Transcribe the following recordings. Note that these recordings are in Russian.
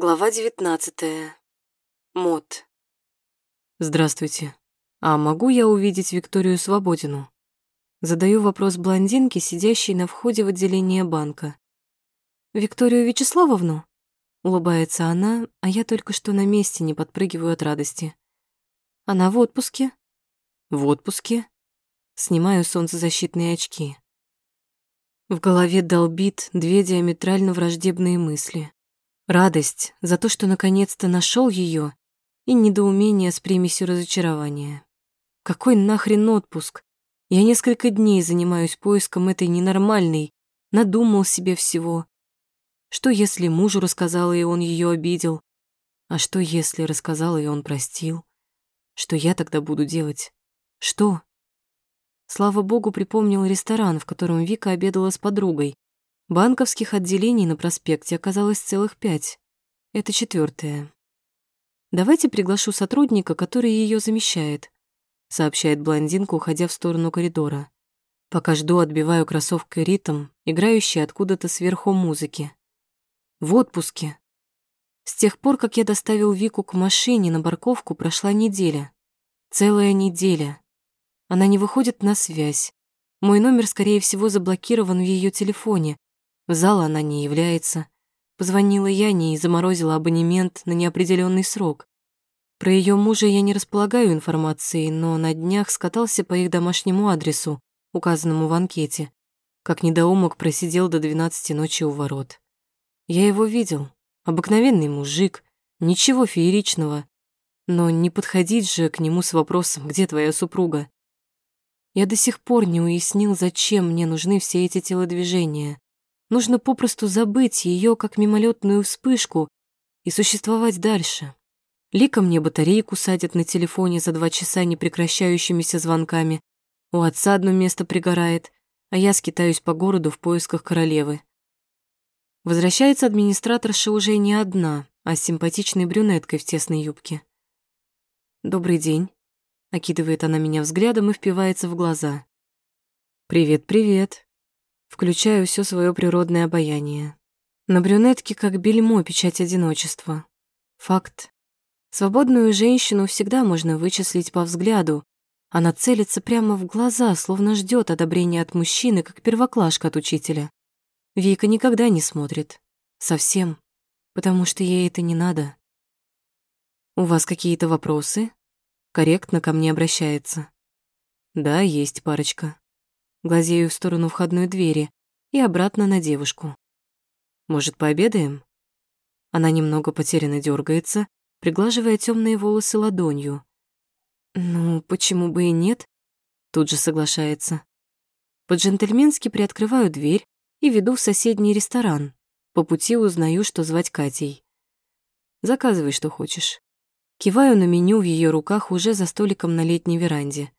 Глава девятнадцатая. Мод. Здравствуйте. А могу я увидеть Викторию Свободину? Задаю вопрос блондинке, сидящей на входе в отделение банка. Викторию Вячеславовну? Улыбается она, а я только что на месте не подпрыгиваю от радости. Она в отпуске? В отпуске? Снимаю солнцезащитные очки. В голове долбит две диаметрально враждебные мысли. Радость за то, что наконец-то нашел ее, и недоумение с примесью разочарования. Какой нахрен отпуск? Я несколько дней занимаюсь поиском этой ненормальной, надумал себе всего. Что если мужу рассказала, и он ее обидел? А что если рассказала, и он простил? Что я тогда буду делать? Что? Слава богу, припомнил ресторан, в котором Вика обедала с подругой, Банковских отделений на проспекте оказалось целых пять. Это четвертое. «Давайте приглашу сотрудника, который ее замещает», сообщает блондинка, уходя в сторону коридора. Пока жду, отбиваю кроссовкой ритм, играющий откуда-то сверху музыки. В отпуске. С тех пор, как я доставил Вику к машине на парковку, прошла неделя. Целая неделя. Она не выходит на связь. Мой номер, скорее всего, заблокирован в ее телефоне, в зал она не является. Позвонила Яне и заморозила абонемент на неопределенный срок. Про ее мужа я не располагаю информацией, но на днях скатался по их домашнему адресу, указанному в анкете. Как недоумок просидел до 12 ночи у ворот. Я его видел. Обыкновенный мужик, ничего фееричного. Но не подходить же к нему с вопросом «Где твоя супруга?». Я до сих пор не уяснил, зачем мне нужны все эти телодвижения. Нужно попросту забыть ее как мимолетную вспышку и существовать дальше. Лика мне батарейку садит на телефоне за два часа непрекращающимися звонками. У отца одно место пригорает, а я скитаюсь по городу в поисках королевы. Возвращается администраторша уже не одна, а с симпатичной брюнеткой в тесной юбке. «Добрый день», — окидывает она меня взглядом и впивается в глаза. «Привет, привет», Включаю все свое природное обаяние. На брюнетке как бельмо печать одиночества. Факт. Свободную женщину всегда можно вычислить по взгляду. Она целится прямо в глаза, словно ждет одобрения от мужчины, как первоклашка от учителя. Вика никогда не смотрит. Совсем. Потому что ей это не надо. «У вас какие-то вопросы?» Корректно ко мне обращается. «Да, есть парочка» глазею в сторону входной двери и обратно на девушку. «Может, пообедаем?» Она немного потерянно дергается, приглаживая темные волосы ладонью. «Ну, почему бы и нет?» Тут же соглашается. По-джентльменски приоткрываю дверь и веду в соседний ресторан. По пути узнаю, что звать Катей. «Заказывай, что хочешь». Киваю на меню в ее руках уже за столиком на летней веранде.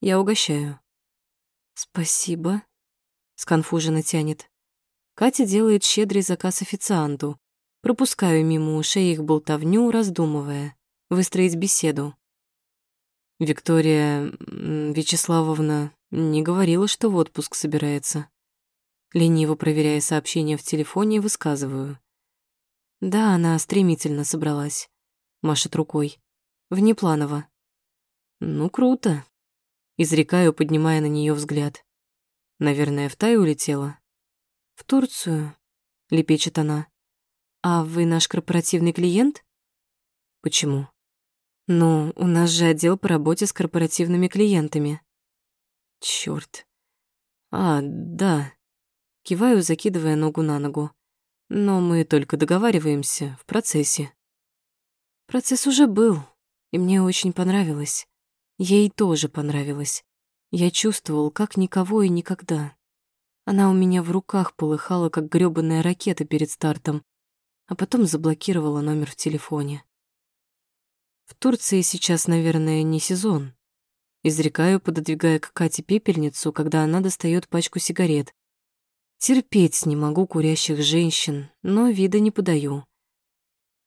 Я угощаю. «Спасибо», — сконфуженно тянет. Катя делает щедрый заказ официанту. Пропускаю мимо ушей их болтовню, раздумывая. Выстроить беседу. Виктория Вячеславовна не говорила, что в отпуск собирается. Лениво проверяя сообщение в телефоне, высказываю. Да, она стремительно собралась. Машет рукой. Внепланово. Ну, круто. Изрекаю, поднимая на нее взгляд. Наверное, в Тай улетела. В Турцию, лепечет она. А вы наш корпоративный клиент? Почему? Ну, у нас же отдел по работе с корпоративными клиентами. Чёрт. А, да. Киваю, закидывая ногу на ногу. Но мы только договариваемся в процессе. Процесс уже был, и мне очень понравилось. Ей тоже понравилось. Я чувствовал, как никого и никогда. Она у меня в руках полыхала, как грёбаная ракета перед стартом, а потом заблокировала номер в телефоне. В Турции сейчас, наверное, не сезон. Изрекаю, пододвигая к Кате пепельницу, когда она достает пачку сигарет. Терпеть не могу курящих женщин, но вида не подаю.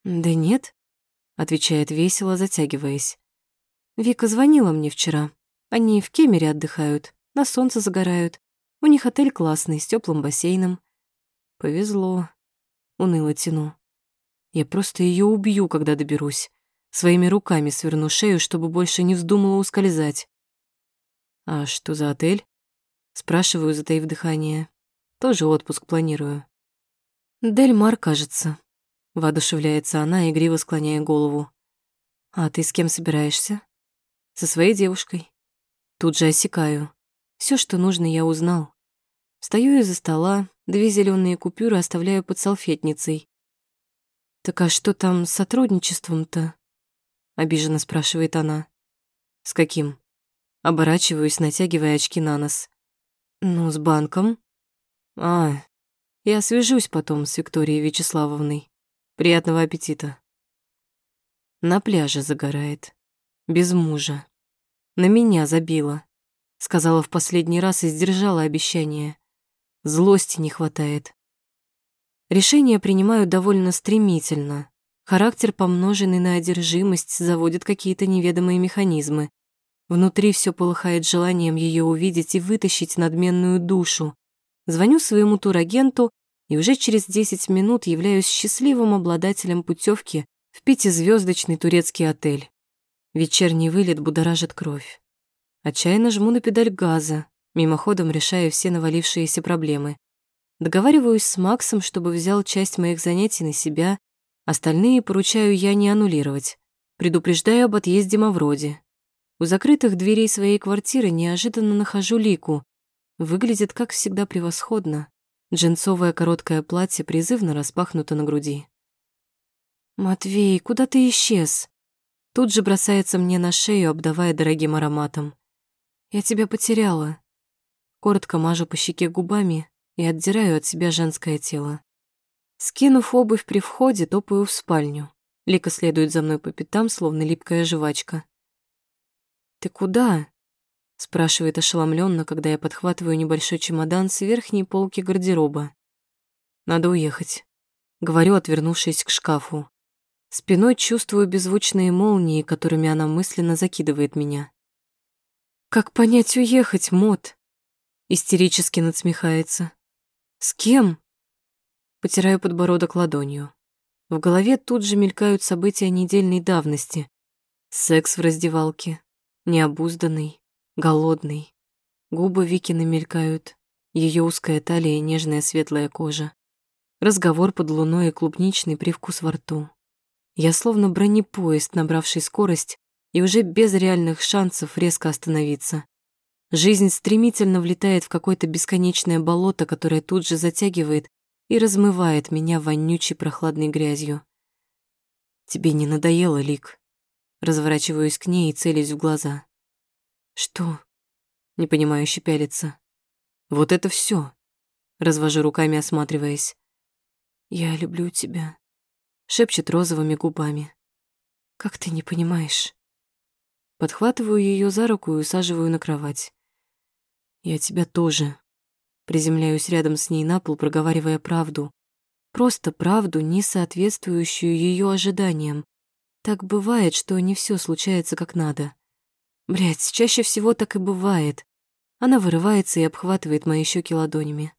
«Да нет», — отвечает весело, затягиваясь. Вика звонила мне вчера. Они в Кемере отдыхают, на солнце загорают. У них отель классный, с теплым бассейном. Повезло. Уныло тяну. Я просто ее убью, когда доберусь. Своими руками сверну шею, чтобы больше не вздумала ускользать. «А что за отель?» Спрашиваю, затаив дыхание. Тоже отпуск планирую. «Дель Мар, кажется», — воодушевляется она, игриво склоняя голову. «А ты с кем собираешься?» «Со своей девушкой». Тут же осекаю. Все, что нужно, я узнал. Встаю из-за стола, две зеленые купюры оставляю под салфетницей. «Так а что там с сотрудничеством-то?» — обиженно спрашивает она. «С каким?» Оборачиваюсь, натягивая очки на нос. «Ну, с банком». «А, я свяжусь потом с Викторией Вячеславовной. Приятного аппетита». На пляже загорает. Без мужа. На меня забила. Сказала в последний раз и сдержала обещание. Злости не хватает. Решения принимаю довольно стремительно. Характер, помноженный на одержимость, заводит какие-то неведомые механизмы. Внутри все полыхает желанием ее увидеть и вытащить надменную душу. Звоню своему турагенту и уже через 10 минут являюсь счастливым обладателем путевки в пятизвездочный турецкий отель. Вечерний вылет будоражит кровь. Отчаянно жму на педаль газа, мимоходом решая все навалившиеся проблемы. Договариваюсь с Максом, чтобы взял часть моих занятий на себя, остальные поручаю я не аннулировать. Предупреждаю об отъезде Мавроди. У закрытых дверей своей квартиры неожиданно нахожу Лику. Выглядит, как всегда, превосходно. Джинсовое короткое платье призывно распахнуто на груди. «Матвей, куда ты исчез?» Тут же бросается мне на шею, обдавая дорогим ароматом. «Я тебя потеряла». Коротко мажу по щеке губами и отдираю от себя женское тело. Скинув обувь при входе, топаю в спальню. Лика следует за мной по пятам, словно липкая жвачка. «Ты куда?» — спрашивает ошеломленно, когда я подхватываю небольшой чемодан с верхней полки гардероба. «Надо уехать», — говорю, отвернувшись к шкафу. Спиной чувствую беззвучные молнии, которыми она мысленно закидывает меня. «Как понять уехать, Мот?» Истерически надсмехается. «С кем?» Потираю подбородок ладонью. В голове тут же мелькают события недельной давности. Секс в раздевалке, необузданный, голодный. Губы Викины мелькают, ее узкая талия и нежная светлая кожа. Разговор под луной и клубничный привкус во рту. Я словно бронепоезд, набравший скорость и уже без реальных шансов резко остановиться. Жизнь стремительно влетает в какое-то бесконечное болото, которое тут же затягивает и размывает меня вонючей прохладной грязью. «Тебе не надоело, Лик?» Разворачиваюсь к ней и целюсь в глаза. «Что?» Непонимающе пялится. «Вот это все. Развожу руками, осматриваясь. «Я люблю тебя», шепчет розовыми губами. «Как ты не понимаешь?» Подхватываю ее за руку и усаживаю на кровать. «Я тебя тоже». Приземляюсь рядом с ней на пол, проговаривая правду. Просто правду, не соответствующую ее ожиданиям. Так бывает, что не все случается как надо. Блять, чаще всего так и бывает. Она вырывается и обхватывает мои щеки ладонями.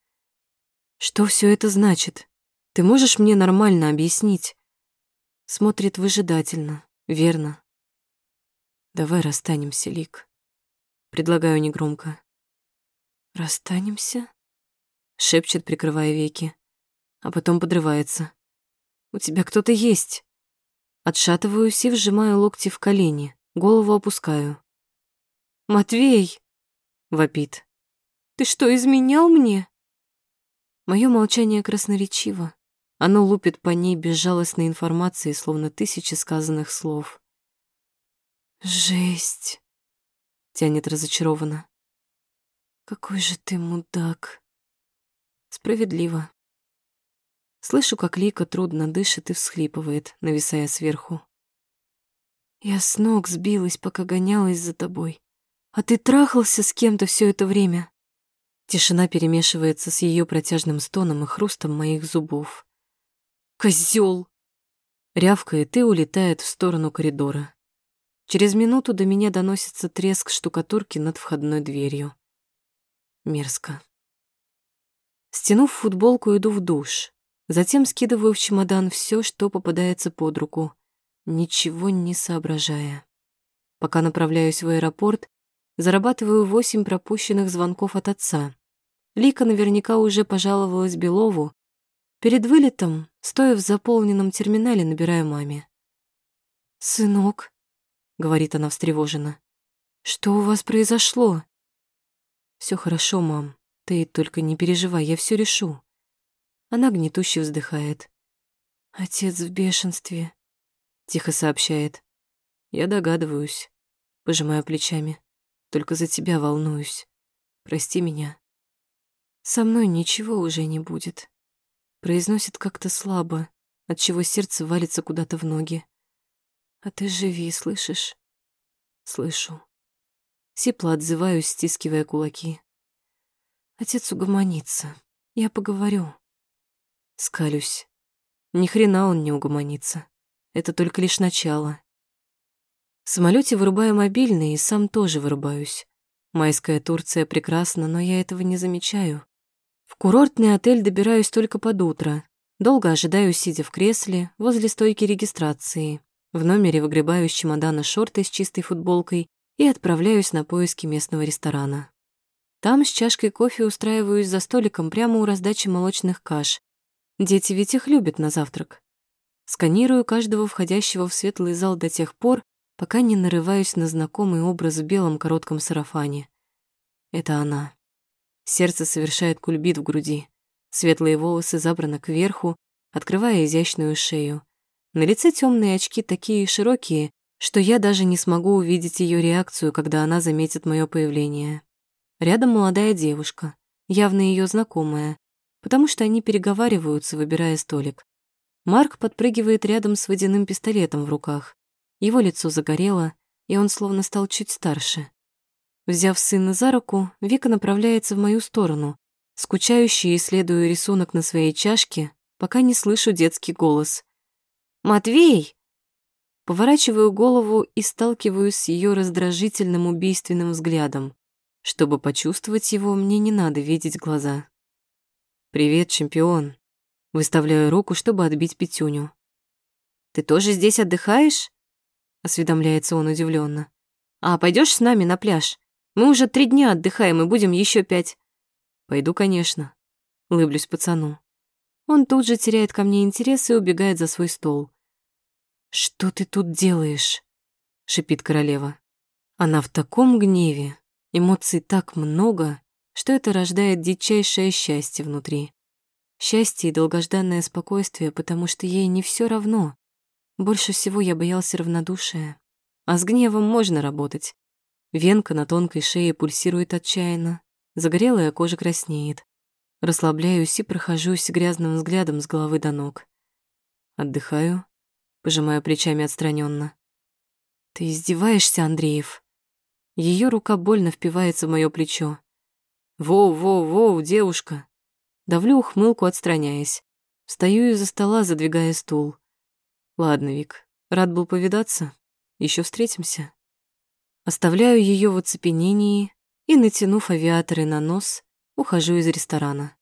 Что все это значит? Ты можешь мне нормально объяснить? Смотрит выжидательно, верно. Давай расстанемся, Лик. Предлагаю негромко. Расстанемся? Шепчет, прикрывая веки, а потом подрывается. У тебя кто-то есть. Отшатываюсь и вжимаю локти в колени, голову опускаю. «Матвей!» — вопит. «Ты что, изменял мне?» Мое молчание красноречиво. Оно лупит по ней безжалостной информацией, словно тысячи сказанных слов. «Жесть!» — тянет разочарованно. «Какой же ты мудак!» Справедливо. Слышу, как Лика трудно дышит и всхлипывает, нависая сверху. «Я с ног сбилась, пока гонялась за тобой. А ты трахался с кем-то все это время?» Тишина перемешивается с ее протяжным стоном и хрустом моих зубов. Козел! Рявкает и улетает в сторону коридора. Через минуту до меня доносится треск штукатурки над входной дверью. Мерзко. Стянув футболку, иду в душ. Затем скидываю в чемодан все, что попадается под руку, ничего не соображая. Пока направляюсь в аэропорт, зарабатываю восемь пропущенных звонков от отца. Лика наверняка уже пожаловалась Белову. Перед вылетом, стоя в заполненном терминале, набираю маме. «Сынок», — говорит она встревоженно, — «что у вас произошло?» Все хорошо, мам. Ты только не переживай, я все решу». Она гнетуще вздыхает. «Отец в бешенстве», — тихо сообщает. «Я догадываюсь», — пожимаю плечами. «Только за тебя волнуюсь. Прости меня». «Со мной ничего уже не будет», — произносит как-то слабо, отчего сердце валится куда-то в ноги. «А ты живи, слышишь?» «Слышу». Сипло отзываюсь, стискивая кулаки. Отец угомонится. Я поговорю. Скалюсь. Ни хрена он не угомонится. Это только лишь начало. В самолете вырубаю мобильный и сам тоже вырубаюсь. Майская Турция прекрасна, но я этого не замечаю. В курортный отель добираюсь только под утро. Долго ожидаю, сидя в кресле, возле стойки регистрации. В номере выгребаю из чемодана шорты с чистой футболкой и отправляюсь на поиски местного ресторана. Там с чашкой кофе устраиваюсь за столиком прямо у раздачи молочных каш. Дети ведь их любят на завтрак. Сканирую каждого входящего в светлый зал до тех пор, пока не нарываюсь на знакомый образ в белом коротком сарафане. Это она. Сердце совершает кульбит в груди. Светлые волосы забраны кверху, открывая изящную шею. На лице темные очки такие широкие, что я даже не смогу увидеть ее реакцию, когда она заметит мое появление. Рядом молодая девушка, явно ее знакомая, потому что они переговариваются, выбирая столик. Марк подпрыгивает рядом с водяным пистолетом в руках. Его лицо загорело, и он словно стал чуть старше. Взяв сына за руку, Вика направляется в мою сторону, скучающе исследуя рисунок на своей чашке, пока не слышу детский голос. «Матвей!» Поворачиваю голову и сталкиваюсь с ее раздражительным убийственным взглядом. Чтобы почувствовать его, мне не надо видеть глаза. «Привет, чемпион!» Выставляю руку, чтобы отбить пятюню. «Ты тоже здесь отдыхаешь?» Осведомляется он удивленно. «А пойдешь с нами на пляж? Мы уже три дня отдыхаем и будем еще пять». «Пойду, конечно». Улыблюсь пацану. Он тут же теряет ко мне интерес и убегает за свой стол. «Что ты тут делаешь?» — шипит королева. Она в таком гневе, Эмоций так много, что это рождает дичайшее счастье внутри. Счастье и долгожданное спокойствие, потому что ей не все равно. Больше всего я боялся равнодушия. А с гневом можно работать. Венка на тонкой шее пульсирует отчаянно, загорелая кожа краснеет. Расслабляюсь и прохожусь грязным взглядом с головы до ног. Отдыхаю, пожимая плечами отстраненно. «Ты издеваешься, Андреев?» Ее рука больно впивается в мое плечо. «Воу, воу, воу, девушка!» Давлю ухмылку, отстраняясь. Встаю из-за стола, задвигая стул. «Ладно, Вик, рад был повидаться. Еще встретимся». Оставляю ее в оцепенении и, натянув авиаторы на нос, ухожу из ресторана.